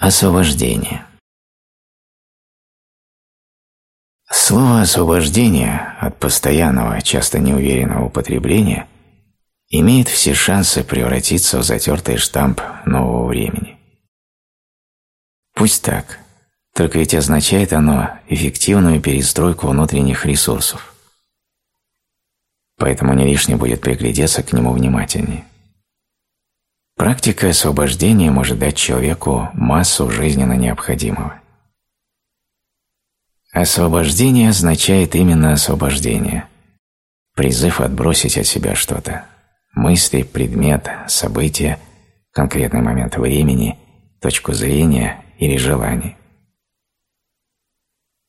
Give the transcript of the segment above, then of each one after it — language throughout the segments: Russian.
Освобождение. Слово «освобождение» от постоянного, часто неуверенного употребления имеет все шансы превратиться в затертый штамп нового времени. Пусть так, только ведь означает оно эффективную перестройку внутренних ресурсов. Поэтому не лишне будет приглядеться к нему внимательнее. Практика освобождения может дать человеку массу жизненно необходимого. Освобождение означает именно освобождение. Призыв отбросить от себя что-то. Мысли, предмет, событие, конкретный момент времени, точку зрения или желание.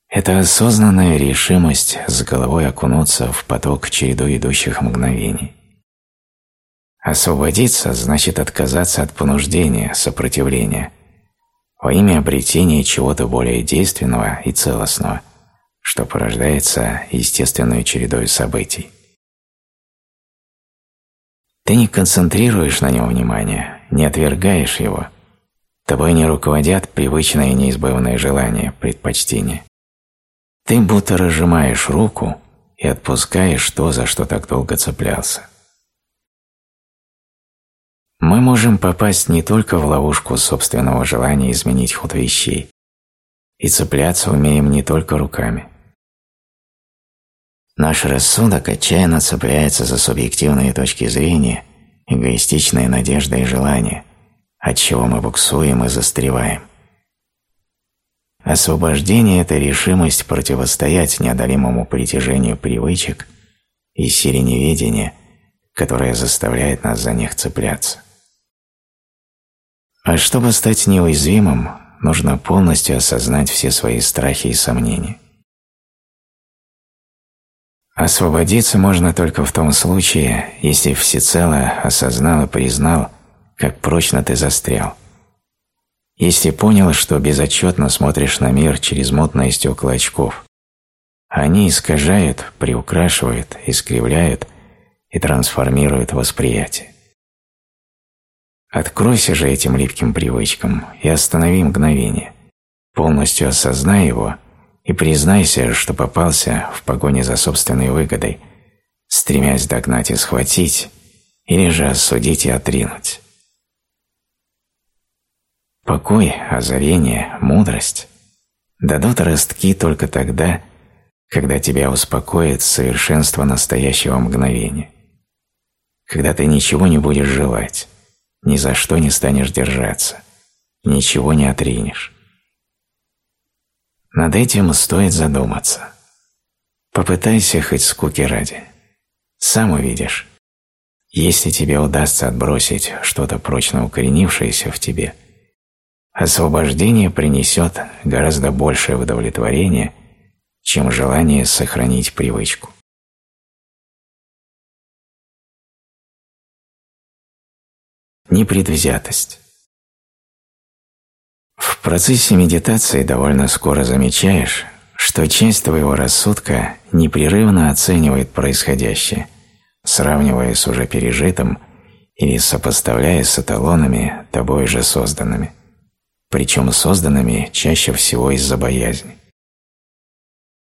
Это осознанная решимость с головой окунуться в поток череду идущих мгновений. Освободиться значит отказаться от понуждения, сопротивления, во имя обретения чего-то более действенного и целостного, что порождается естественной чередой событий. Ты не концентрируешь на нем внимание, не отвергаешь его. Тобой не руководят привычные неизбывные желания, предпочтения. Ты будто разжимаешь руку и отпускаешь то, за что так долго цеплялся. Мы можем попасть не только в ловушку собственного желания изменить ход вещей, и цепляться умеем не только руками. Наш рассудок отчаянно цепляется за субъективные точки зрения, эгоистичные надежды и желания, от чего мы буксуем и застреваем. Освобождение – это решимость противостоять неодолимому притяжению привычек и силе неведения, которая заставляет нас за них цепляться. А чтобы стать неуязвимым, нужно полностью осознать все свои страхи и сомнения. Освободиться можно только в том случае, если всецело осознал и признал, как прочно ты застрял. Если понял, что безотчетно смотришь на мир через мутные стекла очков, они искажают, приукрашивают, искривляют и трансформируют восприятие. Откройся же этим липким привычкам и останови мгновение. Полностью осознай его и признайся, что попался в погоне за собственной выгодой, стремясь догнать и схватить, или же осудить и отринуть. Покой, озарение, мудрость дадут ростки только тогда, когда тебя успокоит совершенство настоящего мгновения, когда ты ничего не будешь желать, ни за что не станешь держаться, ничего не отринешь. Над этим стоит задуматься. Попытайся хоть скуки ради. Сам увидишь. Если тебе удастся отбросить что-то прочно укоренившееся в тебе, освобождение принесет гораздо большее удовлетворение, чем желание сохранить привычку. Непредвзятость. В процессе медитации довольно скоро замечаешь, что часть твоего рассудка непрерывно оценивает происходящее, сравнивая с уже пережитым или сопоставляя с эталонами, тобой же созданными, причем созданными чаще всего из-за боязни.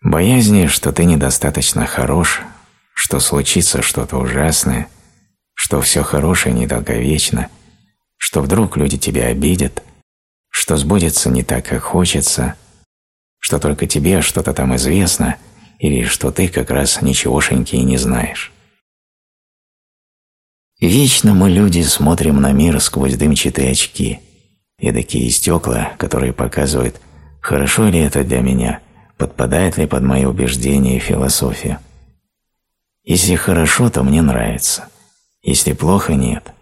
Боязни, что ты недостаточно хорош, что случится что-то ужасное, что все хорошее недолговечно, что вдруг люди тебя обидят, что сбудется не так, как хочется, что только тебе что-то там известно или что ты как раз ничегошеньки и не знаешь. Вечно мы, люди, смотрим на мир сквозь дымчатые очки, такие стекла, которые показывают, хорошо ли это для меня, подпадает ли под мои убеждения и философию. Если хорошо, то мне нравится – если плохо – нет.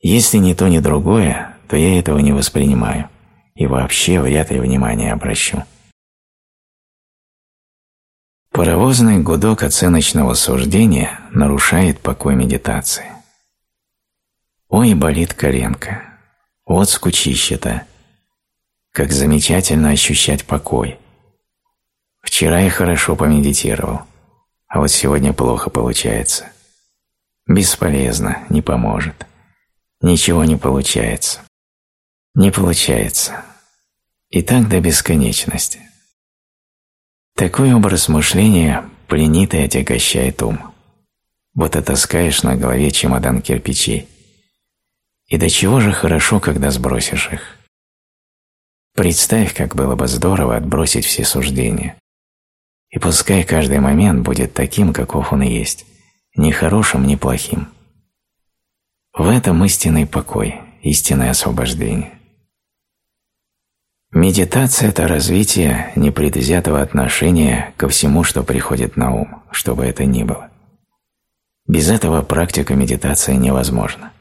Если ни то, ни другое, то я этого не воспринимаю и вообще вряд ли внимание обращу. Паровозный гудок оценочного суждения нарушает покой медитации. Ой, болит коленка. Вот скучище-то. Как замечательно ощущать покой. Вчера я хорошо помедитировал, а вот сегодня плохо получается. Бесполезно, не поможет. Ничего не получается. Не получается. И так до бесконечности. Такой образ мышления пленит и отягощает ум. Вот таскаешь на голове чемодан кирпичей. И до чего же хорошо, когда сбросишь их. Представь, как было бы здорово отбросить все суждения. И пускай каждый момент будет таким, каков он и есть, ни хорошим, ни плохим. В этом истинный покой, истинное освобождение. Медитация – это развитие непредвзятого отношения ко всему, что приходит на ум, что бы это ни было. Без этого практика медитации невозможна.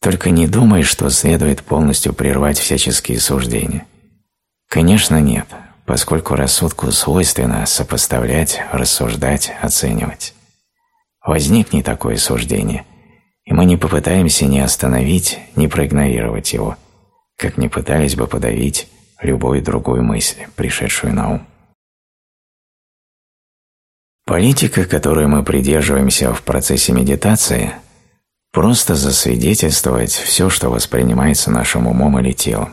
Только не думай, что следует полностью прервать всяческие суждения. Конечно, нет, поскольку рассудку свойственно сопоставлять, рассуждать, оценивать. Возникнет такое суждение, и мы не попытаемся ни остановить, ни проигнорировать его, как не пытались бы подавить любую другую мысль, пришедшую на ум. Политика, которой мы придерживаемся в процессе медитации, просто засвидетельствовать все, что воспринимается нашим умом или телом.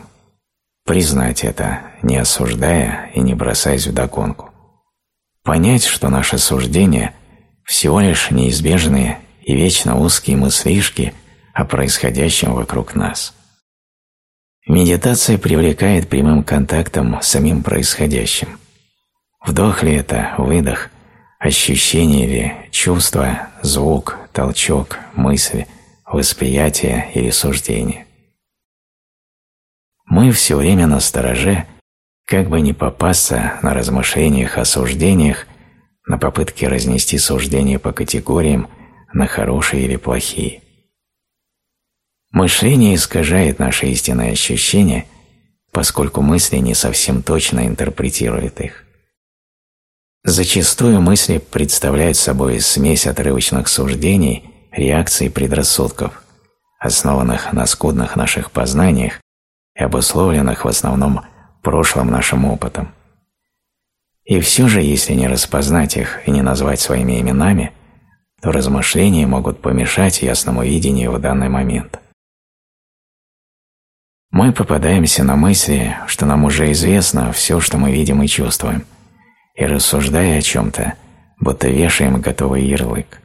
Признать это, не осуждая и не бросаясь в догонку. Понять, что наше суждение – всего лишь неизбежные и вечно узкие мыслишки о происходящем вокруг нас. Медитация привлекает прямым контактом с самим происходящим. Вдох ли это, выдох, ощущение ли, чувство, звук, толчок, мысль, восприятие или суждение. Мы все время на стороже, как бы не попасться на размышлениях о суждениях, на попытке разнести суждения по категориям на хорошие или плохие. Мышление искажает наши истинные ощущения, поскольку мысли не совсем точно интерпретируют их. Зачастую мысли представляют собой смесь отрывочных суждений, реакций и предрассудков, основанных на скудных наших познаниях и обусловленных в основном прошлым нашим опытом. И все же, если не распознать их и не назвать своими именами, то размышления могут помешать ясному видению в данный момент. Мы попадаемся на мысли, что нам уже известно все, что мы видим и чувствуем, и рассуждая о чем-то, будто вешаем готовый ярлык.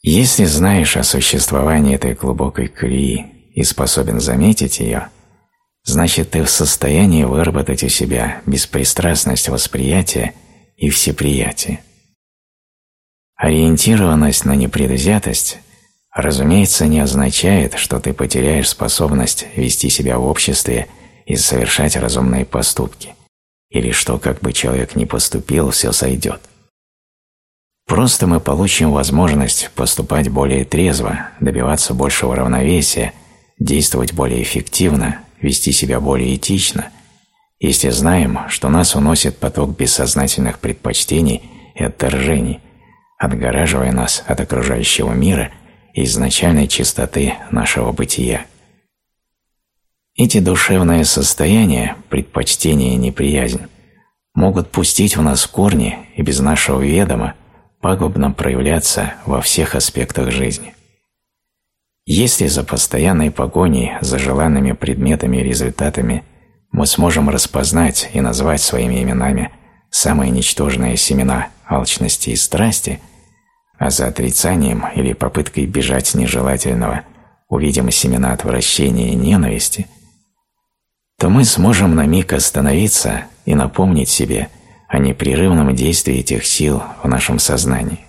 Если знаешь о существовании этой глубокой колеи и способен заметить ее, значит ты в состоянии выработать у себя беспристрастность восприятия и всеприятие. Ориентированность на непредвзятость, разумеется, не означает, что ты потеряешь способность вести себя в обществе и совершать разумные поступки, или что, как бы человек ни поступил, все сойдет. Просто мы получим возможность поступать более трезво, добиваться большего равновесия, действовать более эффективно, вести себя более этично, если знаем, что нас уносит поток бессознательных предпочтений и отторжений, отгораживая нас от окружающего мира и изначальной чистоты нашего бытия. Эти душевные состояния, предпочтения и неприязнь могут пустить в нас корни и без нашего ведома пагубно проявляться во всех аспектах жизни. Если за постоянной погоней за желанными предметами и результатами мы сможем распознать и назвать своими именами самые ничтожные семена алчности и страсти, а за отрицанием или попыткой бежать нежелательного увидим семена отвращения и ненависти, то мы сможем на миг остановиться и напомнить себе о непрерывном действии этих сил в нашем сознании.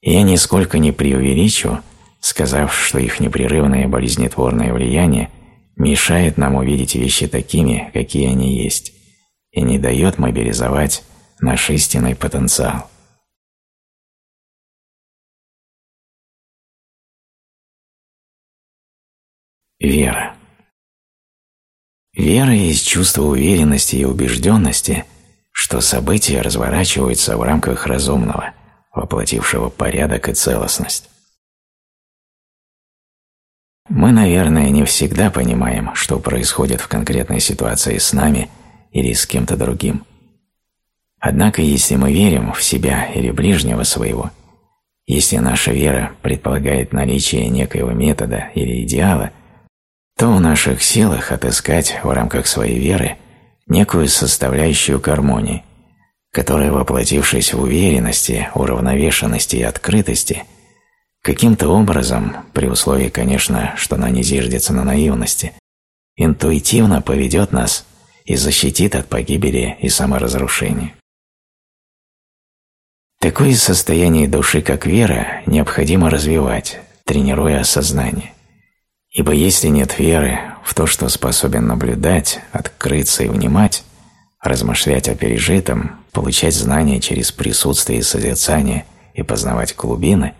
Я нисколько не преувеличу, сказав, что их непрерывное болезнетворное влияние мешает нам увидеть вещи такими, какие они есть, и не дает мобилизовать наш истинный потенциал. Вера Вера есть чувство уверенности и убежденности – что события разворачиваются в рамках разумного, воплотившего порядок и целостность. Мы, наверное, не всегда понимаем, что происходит в конкретной ситуации с нами или с кем-то другим. Однако, если мы верим в себя или ближнего своего, если наша вера предполагает наличие некоего метода или идеала, то в наших силах отыскать в рамках своей веры некую составляющую гармонии, которая, воплотившись в уверенности, уравновешенности и открытости, каким-то образом, при условии, конечно, что она не зиждется на наивности, интуитивно поведет нас и защитит от погибели и саморазрушения. Такое состояние души, как вера, необходимо развивать, тренируя сознание. Ибо если нет веры в то, что способен наблюдать, открыться и внимать, размышлять о пережитом, получать знания через присутствие и созерцание и познавать глубины,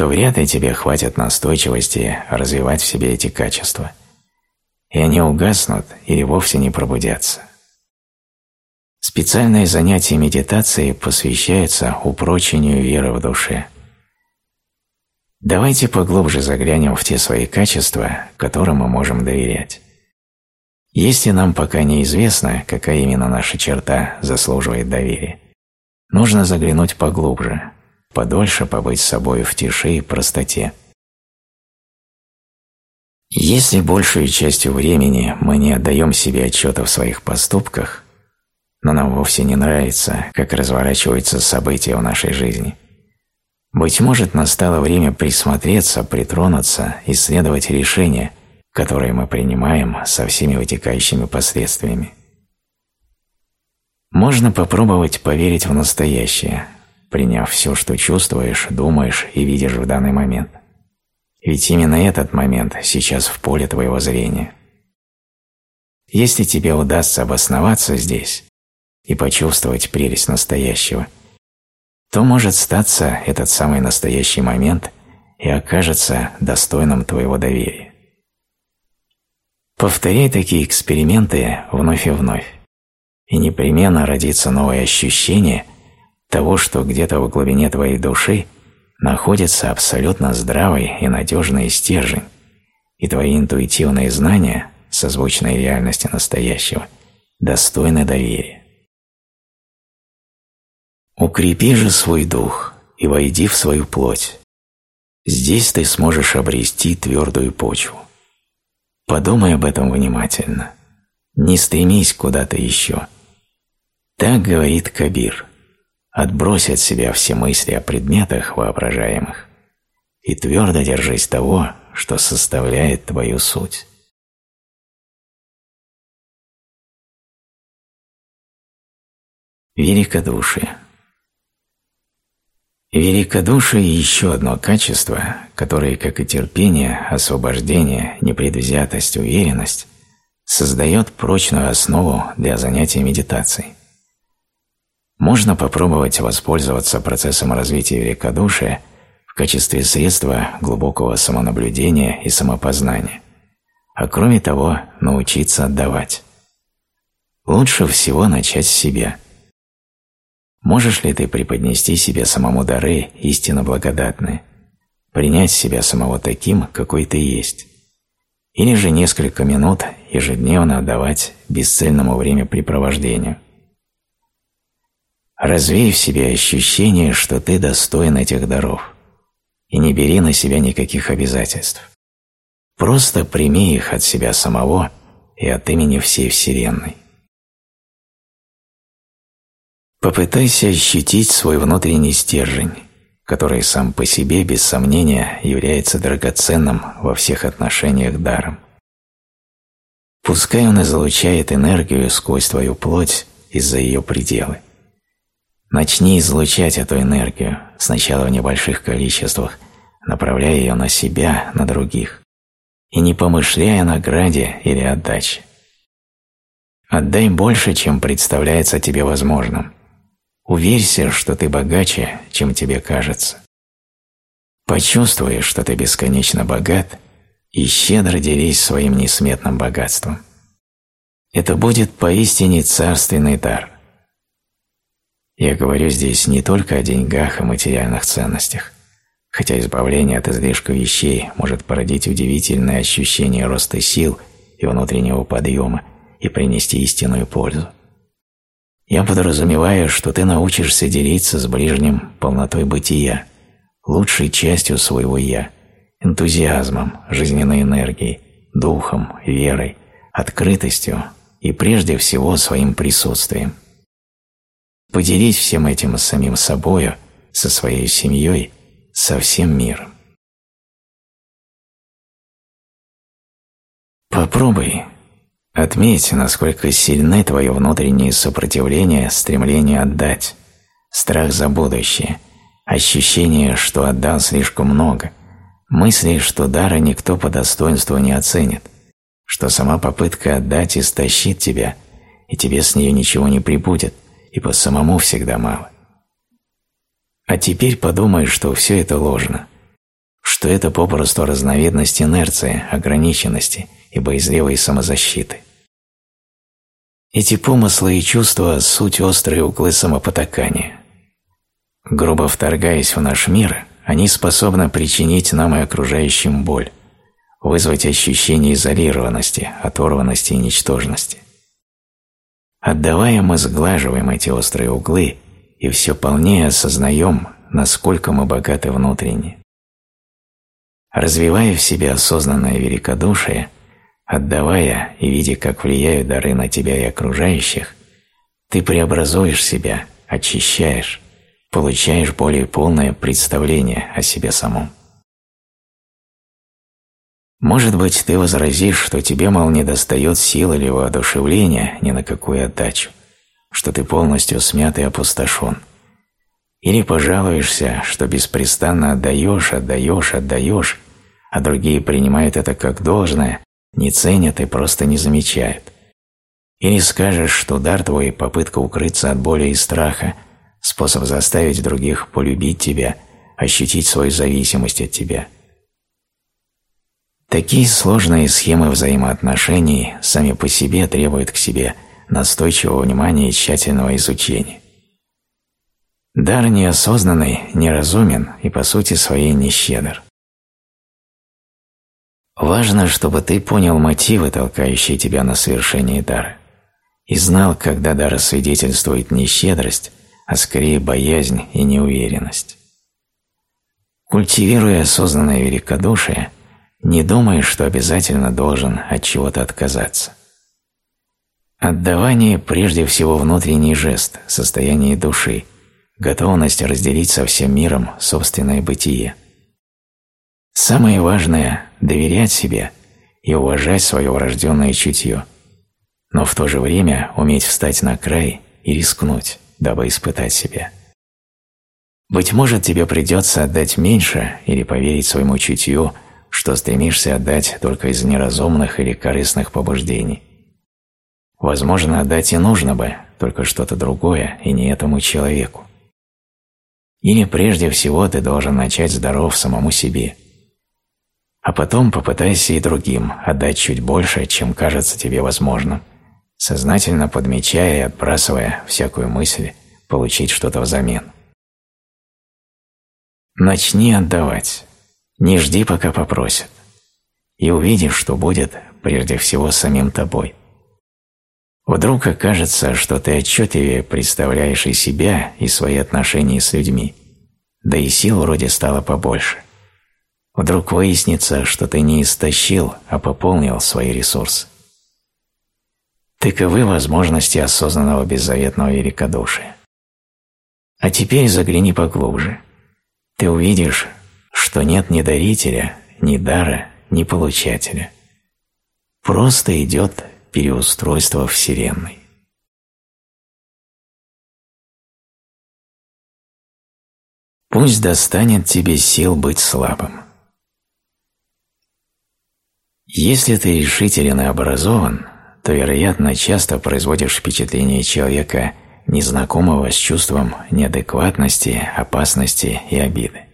то вряд ли тебе хватит настойчивости развивать в себе эти качества. И они угаснут или вовсе не пробудятся. Специальные занятия медитацией посвящаются упрочению веры в душе. Давайте поглубже заглянем в те свои качества, которым мы можем доверять. Если нам пока неизвестно, какая именно наша черта заслуживает доверия, нужно заглянуть поглубже, подольше побыть с собой в тиши и простоте. Если большую частью времени мы не отдаем себе отчета в своих поступках – но нам вовсе не нравится, как разворачиваются события в нашей жизни. Быть может, настало время присмотреться, притронуться, исследовать решения, которые мы принимаем со всеми вытекающими последствиями. Можно попробовать поверить в настоящее, приняв все, что чувствуешь, думаешь и видишь в данный момент. Ведь именно этот момент сейчас в поле твоего зрения. Если тебе удастся обосноваться здесь, и почувствовать прелесть настоящего, то может статься этот самый настоящий момент и окажется достойным твоего доверия. Повторяй такие эксперименты вновь и вновь, и непременно родится новое ощущение того, что где-то в глубине твоей души находится абсолютно здравый и надежный стержень, и твои интуитивные знания, созвучные реальности настоящего, достойны доверия. Укрепи же свой дух и войди в свою плоть. Здесь ты сможешь обрести твердую почву. Подумай об этом внимательно. Не стремись куда-то еще. Так говорит Кабир. Отбрось от себя все мысли о предметах воображаемых и твердо держись того, что составляет твою суть. Великодушие Великодушие – еще одно качество, которое, как и терпение, освобождение, непредвзятость, уверенность, создает прочную основу для занятия медитацией. Можно попробовать воспользоваться процессом развития великодушия в качестве средства глубокого самонаблюдения и самопознания, а кроме того научиться отдавать. Лучше всего начать с себя – Можешь ли ты преподнести себе самому дары истинно благодатные, принять себя самого таким, какой ты есть, или же несколько минут ежедневно отдавать бесцельному времяпрепровождению? Развей в себе ощущение, что ты достоин этих даров, и не бери на себя никаких обязательств. Просто прими их от себя самого и от имени всей Вселенной. Попытайся ощутить свой внутренний стержень, который сам по себе, без сомнения, является драгоценным во всех отношениях даром. Пускай он излучает энергию сквозь твою плоть из-за ее пределы. Начни излучать эту энергию, сначала в небольших количествах, направляя ее на себя, на других, и не помышляя о награде или отдаче. Отдай больше, чем представляется тебе возможным – Уверься, что ты богаче, чем тебе кажется. Почувствуй, что ты бесконечно богат, и щедро делись своим несметным богатством. Это будет поистине царственный дар. Я говорю здесь не только о деньгах и материальных ценностях, хотя избавление от излишка вещей может породить удивительное ощущение роста сил и внутреннего подъема и принести истинную пользу. Я подразумеваю, что ты научишься делиться с ближним полнотой бытия, лучшей частью своего «я», энтузиазмом, жизненной энергией, духом, верой, открытостью и прежде всего своим присутствием. Поделись всем этим с самим собою, со своей семьей, со всем миром. Попробуй. Отметь, насколько сильны твое внутреннее сопротивление, стремление отдать, страх за будущее, ощущение, что отдал слишком много, мысли, что дара никто по достоинству не оценит, что сама попытка отдать истощит тебя, и тебе с нее ничего не прибудет, ибо самому всегда мало. А теперь подумай, что все это ложно, что это попросту разновидность инерции, ограниченности и боязливой самозащиты. Эти помыслы и чувства – суть острые углы самопотакания. Грубо вторгаясь в наш мир, они способны причинить нам и окружающим боль, вызвать ощущение изолированности, оторванности и ничтожности. Отдавая, мы сглаживаем эти острые углы и все полнее осознаем, насколько мы богаты внутренне. Развивая в себе осознанное великодушие, отдавая и видя, как влияют дары на тебя и окружающих, ты преобразуешь себя, очищаешь, получаешь более полное представление о себе самом. Может быть, ты возразишь, что тебе, мол, не достает сил или воодушевления ни на какую отдачу, что ты полностью смят и опустошен. Или пожалуешься, что беспрестанно отдаешь, отдаешь, отдаешь, а другие принимают это как должное, не ценят и просто не замечают. Или скажешь, что дар твой – попытка укрыться от боли и страха, способ заставить других полюбить тебя, ощутить свою зависимость от тебя – Такие сложные схемы взаимоотношений сами по себе требуют к себе настойчивого внимания и тщательного изучения. Дар неосознанный, неразумен и по сути своей нещедр. Важно, чтобы ты понял мотивы, толкающие тебя на совершение дара, и знал, когда дар свидетельствует не щедрость, а скорее боязнь и неуверенность. Культивируя осознанное великодушие – не думай, что обязательно должен от чего-то отказаться. Отдавание прежде всего внутренний жест, состояние души, готовность разделить со всем миром собственное бытие. Самое важное – доверять себе и уважать свое врожденное чутье, но в то же время уметь встать на край и рискнуть, дабы испытать себя. Быть может, тебе придется отдать меньше или поверить своему чутью – что стремишься отдать только из неразумных или корыстных побуждений. Возможно, отдать и нужно бы, только что-то другое и не этому человеку. Или прежде всего ты должен начать здоров самому себе. А потом попытайся и другим отдать чуть больше, чем кажется тебе возможным, сознательно подмечая и отбрасывая всякую мысль получить что-то взамен. Начни отдавать. Не жди, пока попросят. И увидишь, что будет прежде всего самим тобой. Вдруг окажется, что ты отчетливее представляешь и себя, и свои отношения с людьми, да и сил вроде стало побольше. Вдруг выяснится, что ты не истощил, а пополнил свои ресурсы. Таковы возможности осознанного беззаветного великодушия. А теперь загляни поглубже. Ты увидишь, что нет ни дарителя, ни дара, ни получателя. Просто идет переустройство Вселенной. Пусть достанет тебе сил быть слабым. Если ты решителен и образован, то, вероятно, часто производишь впечатление человека, незнакомого с чувством неадекватности, опасности и обиды.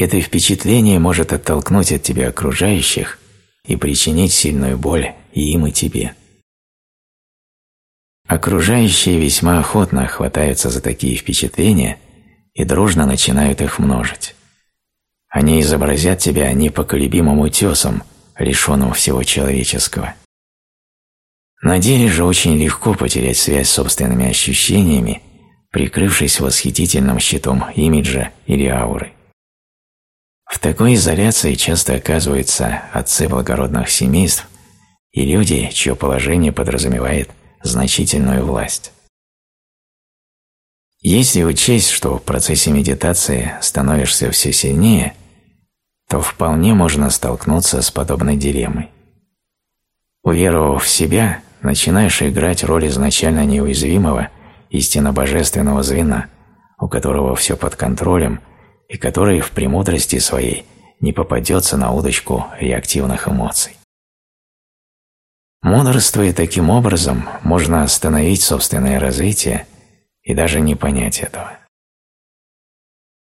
Это впечатление может оттолкнуть от тебя окружающих и причинить сильную боль и им, и тебе. Окружающие весьма охотно хватаются за такие впечатления и дружно начинают их множить. Они изобразят тебя непоколебимым утесом, лишенным всего человеческого. На деле же очень легко потерять связь с собственными ощущениями, прикрывшись восхитительным щитом имиджа или ауры. В такой изоляции часто оказываются отцы благородных семейств и люди, чье положение подразумевает значительную власть. Если учесть, что в процессе медитации становишься все сильнее, то вполне можно столкнуться с подобной дилеммой. Уверовав в себя, начинаешь играть роль изначально неуязвимого, истинно божественного звена, у которого все под контролем и который в премудрости своей не попадется на удочку реактивных эмоций. Мудрствуя таким образом, можно остановить собственное развитие и даже не понять этого.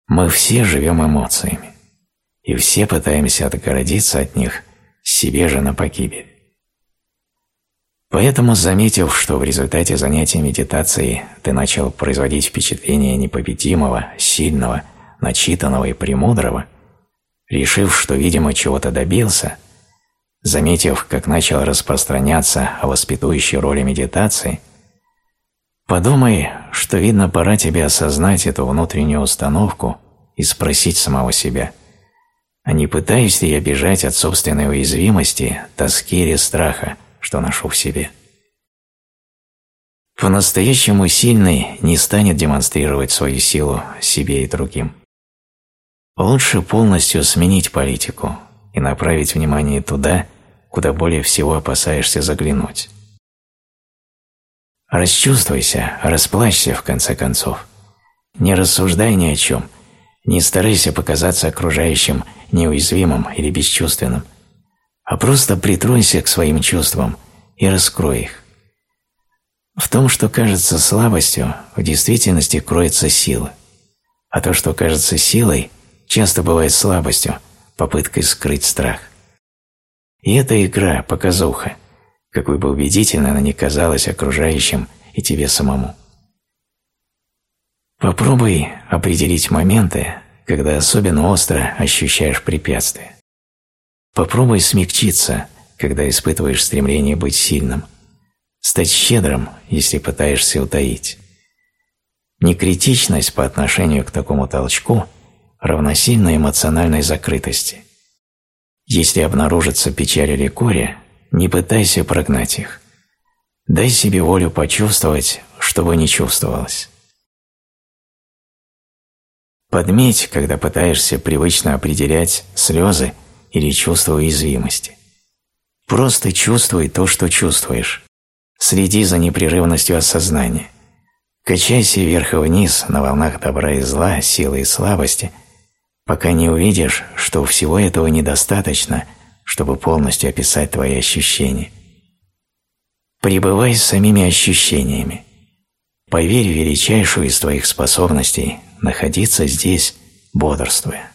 Мы все живем эмоциями, и все пытаемся отгородиться от них себе же на погибель. Поэтому, заметив, что в результате занятия медитацией ты начал производить впечатление непобедимого, сильного, начитанного и премудрого, решив, что, видимо, чего-то добился, заметив, как начал распространяться о воспитующей роли медитации – Подумай, что, видно, пора тебе осознать эту внутреннюю установку и спросить самого себя, а не пытаюсь ли я бежать от собственной уязвимости, тоски или страха, что ношу в себе. По-настоящему сильный не станет демонстрировать свою силу себе и другим. Лучше полностью сменить политику и направить внимание туда, куда более всего опасаешься заглянуть. Расчувствуйся, расплачься в конце концов. Не рассуждай ни о чем, не старайся показаться окружающим неуязвимым или бесчувственным, а просто притронься к своим чувствам и раскрой их. В том, что кажется слабостью, в действительности кроется сила, а то, что кажется силой, часто бывает слабостью, попыткой скрыть страх. И это игра, показуха – какой бы убедительно она ни казалась окружающим и тебе самому. Попробуй определить моменты, когда особенно остро ощущаешь препятствия. Попробуй смягчиться, когда испытываешь стремление быть сильным, стать щедрым, если пытаешься утаить. Некритичность по отношению к такому толчку равносильна эмоциональной закрытости. Если обнаружится печаль или горе, не пытайся прогнать их. Дай себе волю почувствовать, что бы не чувствовалось. Подметь, когда пытаешься привычно определять слезы или чувство уязвимости. Просто чувствуй то, что чувствуешь. Следи за непрерывностью осознания. Качайся вверх и вниз на волнах добра и зла, силы и слабости, пока не увидишь, что всего этого недостаточно – чтобы полностью описать твои ощущения. Пребывай с самими ощущениями. Поверь в величайшую из твоих способностей находиться здесь, бодрствуя.